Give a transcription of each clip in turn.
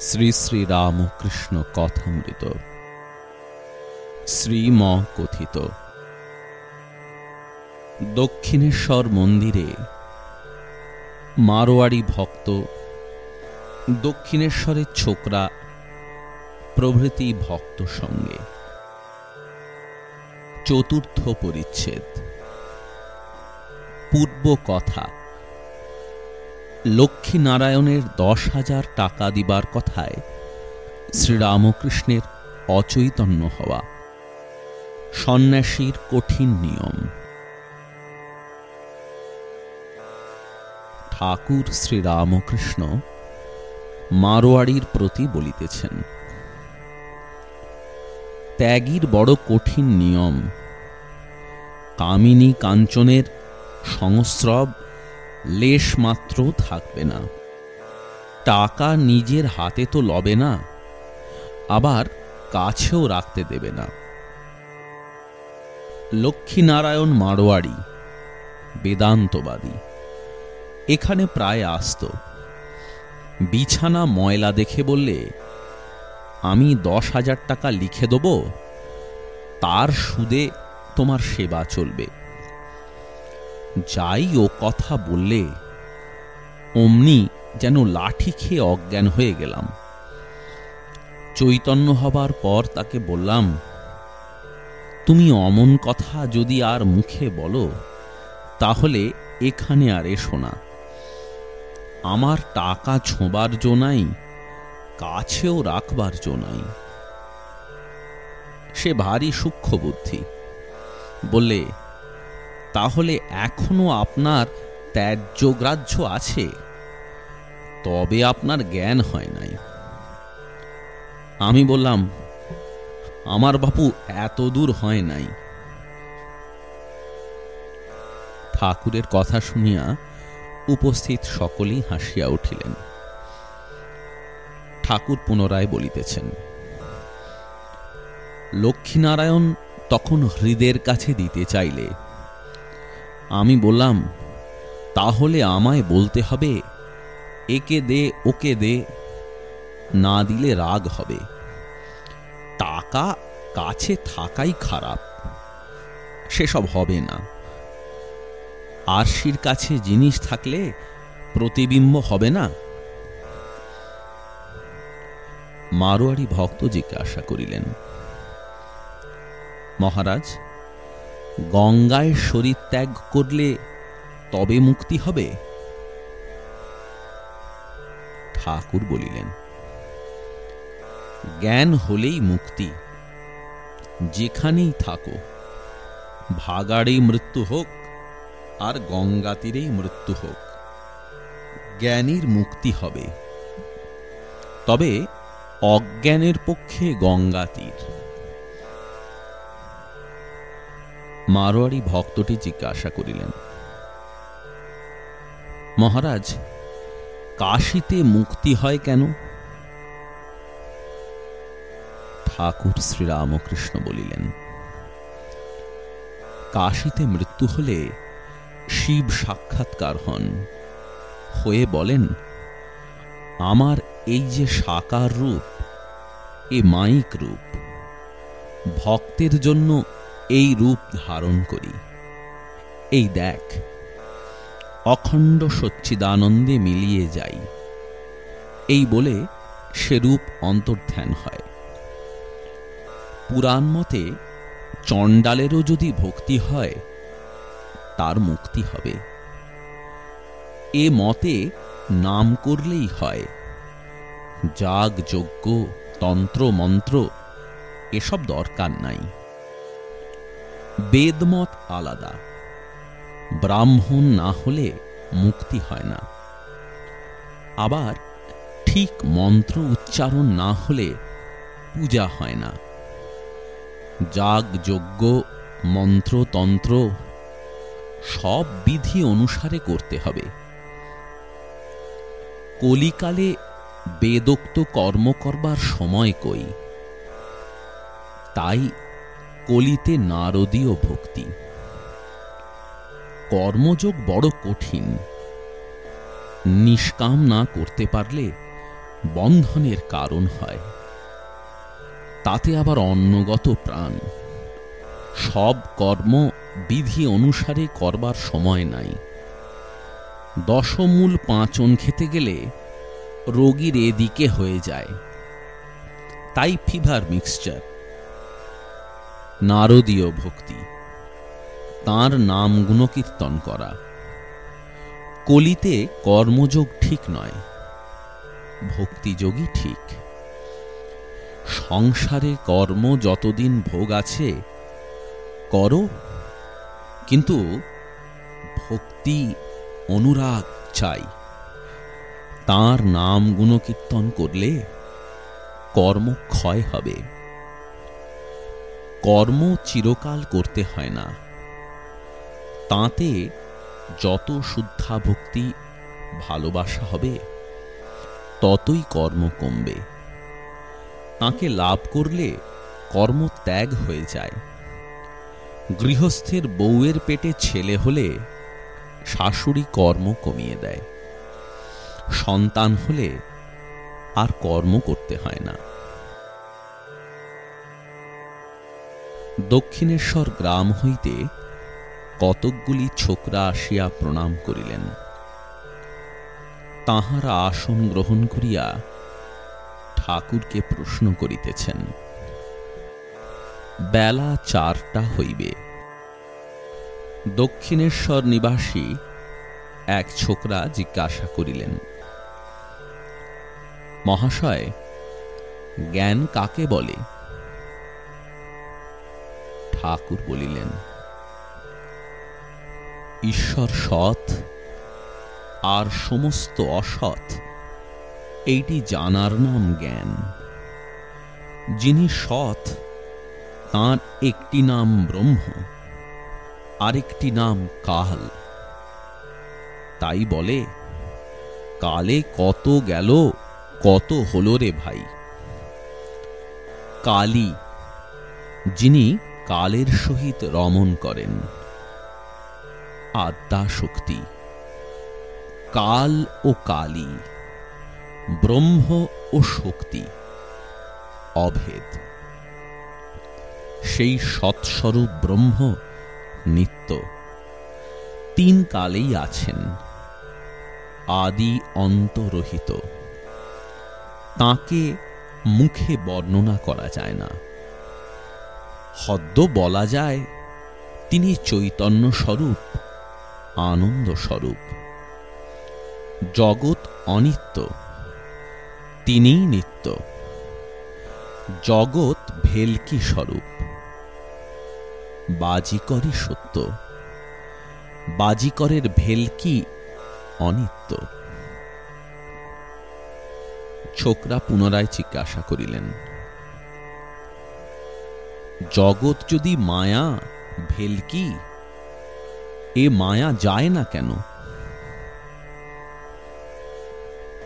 শ্রী শ্রী রামকৃষ্ণ কথামৃত। শ্রীম কথিত দক্ষিণেশ্বর মন্দিরে মারোয়াড়ি ভক্ত, দক্ষিণেশ্বরের ছোকরা, প্রভৃতি ভক্ত সঙ্গে। চতুর্থ পরিচ্ছেদ। পূর্ব কথা। লক্ষ্মীনারায়ণের দশ হাজার টাকা দিবার কথায় শ্রীরামকৃষ্ণের অচৈতন্য হওয়া। সন্ন্যাসীর কঠিন নিয়ম। ঠাকুর শ্রীরামকৃষ্ণ মারোয়াড়ির প্রতি বলিতেছেন, ত্যাগীর বড় কঠিন নিয়ম। কামিনী কাঞ্চনের সংস্রব লেশ মাত্র থাকবে না। টাকা নিজের হাতে তো লবে না, আবার কাছেও রাখতে দেবে না। লক্ষ্মীনারায়ণ মারোয়াড়ি, বেদান্তবাদী, এখানে প্রায় আসত। বিছানা ময়লা দেখে বললে, আমি দশ হাজার টাকা লিখে দেব, তার সুদে তোমার সেবা চলবে। যাই ও কথা বললে, অমনি যেন লাঠি খেয়ে অজ্ঞান হয়ে গেলাম। চৈতন্য হবার পর তাকে বললাম, তুমি অমন কথা যদি আর মুখে বলো, তাহলে এখানে আর এসো না। আমার টাকা ছোঁবার জো নাই, কাছেও রাখবার জো নাই। সে ভারী সূক্ষ্ম বুদ্ধি। বললে তাহলে এখনও আপনার ত্যায্যগ্রাহ্য আছে? তবে আপনার জ্ঞান হয় নাই। আমি বললাম, আমার বাপু এত দূর হয় নাই। ঠাকুরের কথা শুনিয়া উপস্থিত সকলেই হাসিয়া উঠিলেন। ঠাকুর পুনরায় বলিতেছেন, লক্ষ্মীনারায়ণ তখন হৃদের কাছে দিতে চাইলে আমি বললাম, তাহলে আমায় বলতে হবে, একে দে, ওকে দে, না দিলে রাগ হবে। টাকা কাছে থাকাই খারাপ, সেসব হবে না। আরশির কাছে জিনিস থাকলে প্রতিবিম্ব হবে না? মারোয়ারি ভক্ত জিজ্ঞাসা করিলেন, মহারাজ গঙ্গায় শরীর ত্যাগ করলে তবে মুক্তি হবে? ঠাকুর বলিলেন, জ্ঞান হলেই মুক্তি, যেখানেই থাকো। ভাগাড়েই মৃত্যু হোক, আর গঙ্গা তীরেই মৃত্যু হোক, জ্ঞানীর মুক্তি হবে। তবে অজ্ঞানের পক্ষে গঙ্গা তীর। মারোয়ারি ভক্তটি জিজ্ঞাসা করিলেন, মহারাজ, কাশিতে মুক্তি হয় কেন? ঠাকুর শ্রীরামকৃষ্ণ বলিলেন, কাশিতে মৃত্যু হলে শিব সাক্ষাৎকার হন। হয়ে বলেন, আমার এই যে সাকার রূপ, এ মাইক রূপ, ভক্তের জন্য এই রূপ ধারণ করি। এই দেখ, অখণ্ড সচ্চিদানন্দে মিলিয়ে যাই। এই বলে সে রূপ অন্তর্ধ্যান হয়। পুরাণ মতে চণ্ডালেরও যদি ভক্তি হয়, তার মুক্তি হবে। এ মতে নাম করলেই হয়। যাগ, যজ্ঞ, তন্ত্র, মন্ত্র, এসব দরকার নাই। বেদমত আলাদা। ব্রাহ্মণ না হলে মুক্তি হয় না। আবার ঠিক মন্ত্র উচ্চারণ না হলে পূজা হয় না। যাগ, যজ্ঞ মন্ত্রতন্ত্র সব বিধি অনুসারে করতে হবে। কলিকালে বেদোক্ত কর্ম করবার সময় কই? তাই কলিতে নারদীয় ভক্তি। কর্মযোগ বড় কঠিন। নিষ্কাম না করতে পারলে বন্ধনের কারণ হয়। তাতে আবার অন্নগত প্রাণ। সব কর্ম বিধি অনুসারে করবার সময় নাই। দশমূল পাঁচন খেতে গেলে রোগীর এদিকে হয়ে যায়। তাই ফিভার মিক্সচার। নারদীয় ভক্তি। তার নাম গুণকীর্তন করা। কলিতে কর্মযোগ ঠিক নয় ভক্তিযোগই ঠিক। সংসারে কর্ম যতদিন ভোগ আছে, করো। কিন্তু ভক্তি অনুরাগ চাই। তার নাম গুণকীর্তন করলে কর্ম ক্ষয় হবে। কর্ম চিরকাল করতে হয় না। তাতে যত শুদ্ধা ভক্তি ভালোবাসা হবে, ততই কর্ম কমবে। তাকে লাভ করলে কর্ম ত্যাগ হয়ে যায়। গৃহস্থের বউয়ের পেটে ছেলে হলে শাশুড়ি কর্ম কমিয়ে দেয়। সন্তান হলে আর কর্ম করতে হয় না। দক্ষিণেশ্বর গ্রাম হইতে কতকগুলি ছোকরা আসিয়া প্রণাম করিলেন। তাহারা আসন গ্রহণ করিয়া ঠাকুরকে প্রশ্ন করিতেছেন, বেলা চারটা হইবে। দক্ষিণেশ্বর নিবাসী এক ছোকরা জিজ্ঞাসা করিলেন, মহাশয়, জ্ঞান কাকে বলে? ঠাকুর বলিলেন, ঈশ্বর সৎ আর সমস্ত অসৎ, এইটি জানার নাম জ্ঞান। যিনি সৎ, তাঁর একটি নাম ব্রহ্ম, আরেকটি নাম কাল। তাই বলে, কালে কত গেল, কত হল রে ভাই। কালী, যিনি কালের সহিত রমন করেন। আদ্যা শক্তি কাল ও কালী ব্রহ্ম ও শক্তি, অভেদ। সেই সৎস্বরূপ ব্রহ্ম নিত্য, তিন কালেই আছেন, আদি অন্তরহিত। তাকে মুখে বর্ণনা করা যায় না। হদ্দ বলা যায়, তিনি চৈতন্য স্বরূপ, আনন্দ স্বরূপ। জগৎ অনিত্য, তিনিই নিত্য। জগৎ ভেলকি স্বরূপ, বাজিকরই সত্য। বাজিকরের ভেলকি অনিত্য। ছোকরা পুনরায় জিজ্ঞাসা করিলেন জগৎ যদি মায়া ভেলকি এ মায়া যায় না কেন?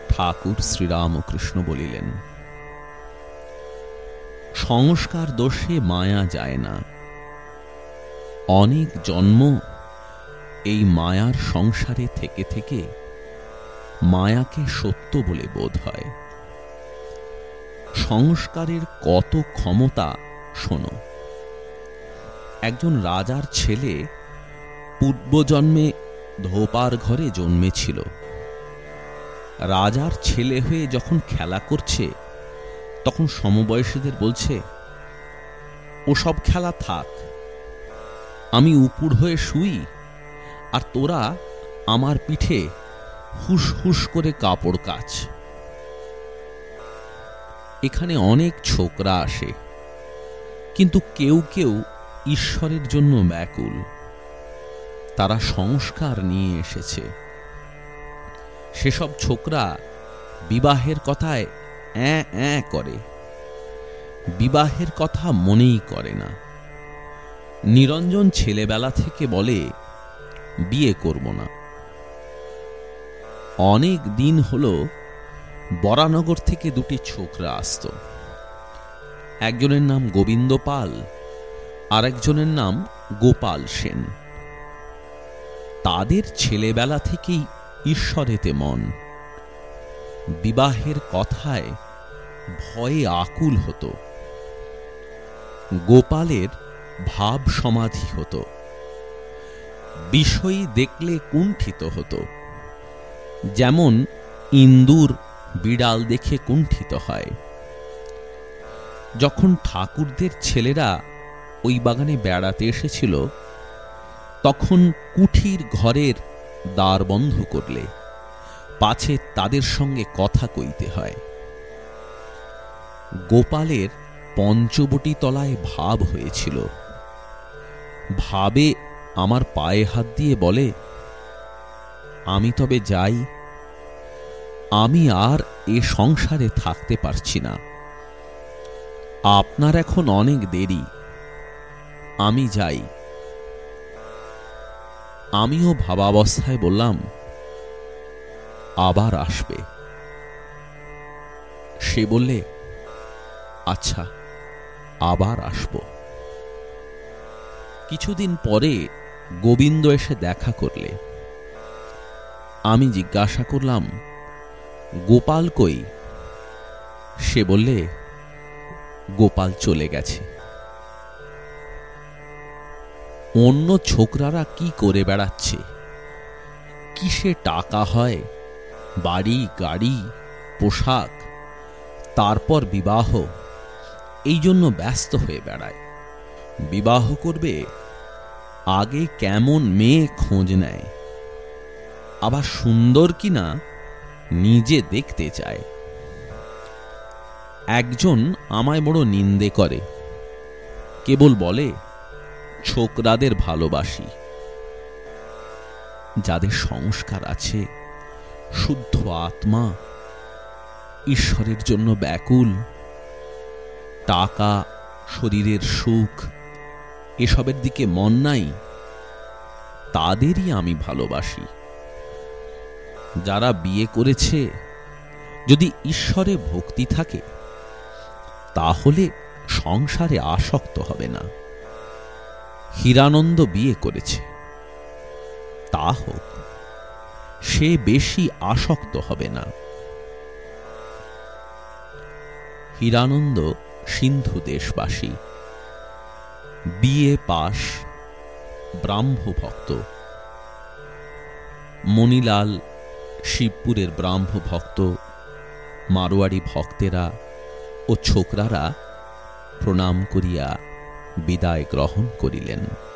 ঠাকুর শ্রীরামকৃষ্ণ বলিলেন, সংস্কার দোষে মায়া যায় না। অনেক জন্ম এই মায়ার সংসারে থেকে থেকে মায়াকে সত্য বলে বোধ হয়। সংস্কারের কত ক্ষমতা শোনো। একজন রাজার ছেলে পূর্বজন্মে ধোপার ঘরে জন্মেছিল। রাজার ছেলে হয়ে যখন খেলা করছে, তখন সমবয়সীদের বলছে, ওসব খেলা থাক, আমি উপুর হয়ে শুই, আর তোরা আমার পিঠে হুস হুস করে কাপড় কাচ। এখানে অনেক ছোকরা আসে, কিন্তু কেউ কেউ ঈশ্বরের জন্য ব্যাকুল। তারা সংস্কার নিয়ে এসেছে। সেসব ছোকরা বিবাহের কথায় অ্যাঁ অ্যাঁ করে। বিবাহের কথা মনেই করে না। নিরঞ্জন ছেলেবেলা থেকে বলে, বিয়ে করব না। অনেক দিন হল বরানগর থেকে দুটি ছোকরা আসত। একজনের নাম গোবিন্দ পাল আর একজনের নাম গোপাল সেন। তাদের ছেলেবেলা থেকেই ঈশ্বরেতে মন। বিবাহের কথায় ভয়ে আকুল হতো। গোপালের ভাব সমাধি হতো। বিষয় দেখলে কুণ্ঠিত হতো। যেমন ইন্দুর বিড়াল দেখে কুণ্ঠিত হয়। যখন ঠাকুরদের ছেলেরা ওই বাগানে বেড়াতে এসেছিল। তখন কুঠির ঘরের দ্বার বন্ধ করলে পাছে তাদের সঙ্গে কথা কইতে হয়। গোপালের পঞ্চবটি তলায় ভাব হয়েছিল। ভাবে আমার পায়ে হাত দিয়ে বলে, আমি তবে যাই। আমি আর এ সংসারে থাকতে পারছি না। আপনার এখন অনেক দেরি। আমি যাই। আমিও ভাবাবস্থায় বললাম, আবার আসবে। সে বললে আচ্ছা আবার আসব। কিছুদিন পরে গোবিন্দ এসে দেখা করলে। আমি জিজ্ঞাসা করলাম, গোপাল কই? সে বললে, গোপাল চলে গেছে। অন্য ছোকরারা কি করে বেড়াচ্ছে? কিসে টাকা হয়? বাড়ি, গাড়ি, পোশাক, তারপর বিবাহ। এই জন্য ব্যস্ত হয়ে বেড়ায়। বিবাহ করবে, আগে কেমন মেয়ে খোঁজ নেয়। আবার সুন্দর কিনা নিজে দেখতে চায়। একজন আমায় বড় নিন্দে করে। কেবল বলে ছোকরাদের ভালোবাসি। যাদের সংস্কার আছে, শুদ্ধ আত্মা ঈশ্বরের জন্য ব্যাকুল। টাকা, শরীরের সুখ, এসবের দিকে মন নাই, তাদেরই আমি ভালোবাসি। যারা বিয়ে করেছে, যদি ঈশ্বরে ভক্তি থাকে, তাহলে সংসারে আসক্ত হবে না। হীরানন্দ বিয়ে করেছে। তা হোক, সে বেশি আসক্ত হবে না। হীরানন্দ সিন্ধু দেশবাসী। বিয়ে পাশ ব্রাহ্ম ভক্ত মণিলাল শিবপুরের ব্রাহ্ম ভক্ত মারোয়াড়ি ভক্তেরা ও ছোকরারা প্রণাম করিয়া বিদায় গ্রহণ করিলেন।